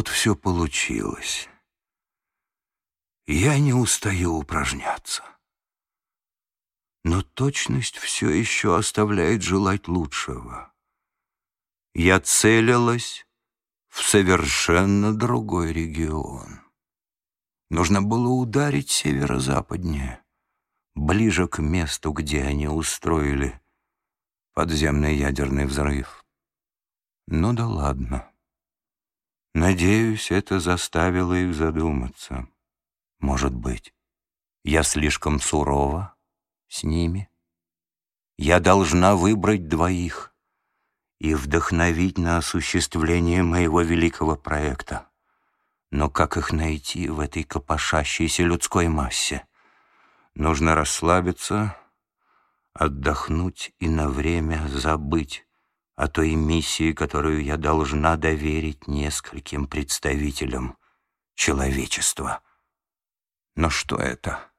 вот все получилось. Я не устаю упражняться. Но точность все еще оставляет желать лучшего. Я целилась в совершенно другой регион. Нужно было ударить северо-западнее, ближе к месту, где они устроили подземный ядерный взрыв. Ну да ладно. Надеюсь, это заставило их задуматься. Может быть, я слишком сурова с ними? Я должна выбрать двоих и вдохновить на осуществление моего великого проекта. Но как их найти в этой копошащейся людской массе? Нужно расслабиться, отдохнуть и на время забыть о той миссии, которую я должна доверить нескольким представителям человечества. Но что это?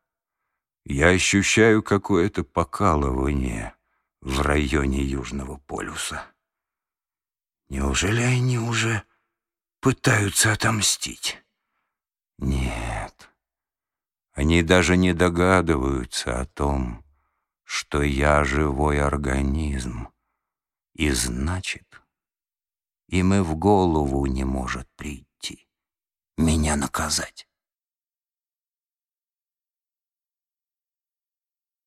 Я ощущаю какое-то покалывание в районе Южного полюса. Неужели они уже пытаются отомстить? Нет. Они даже не догадываются о том, что я живой организм, и значит, им и в голову не может прийти меня наказать.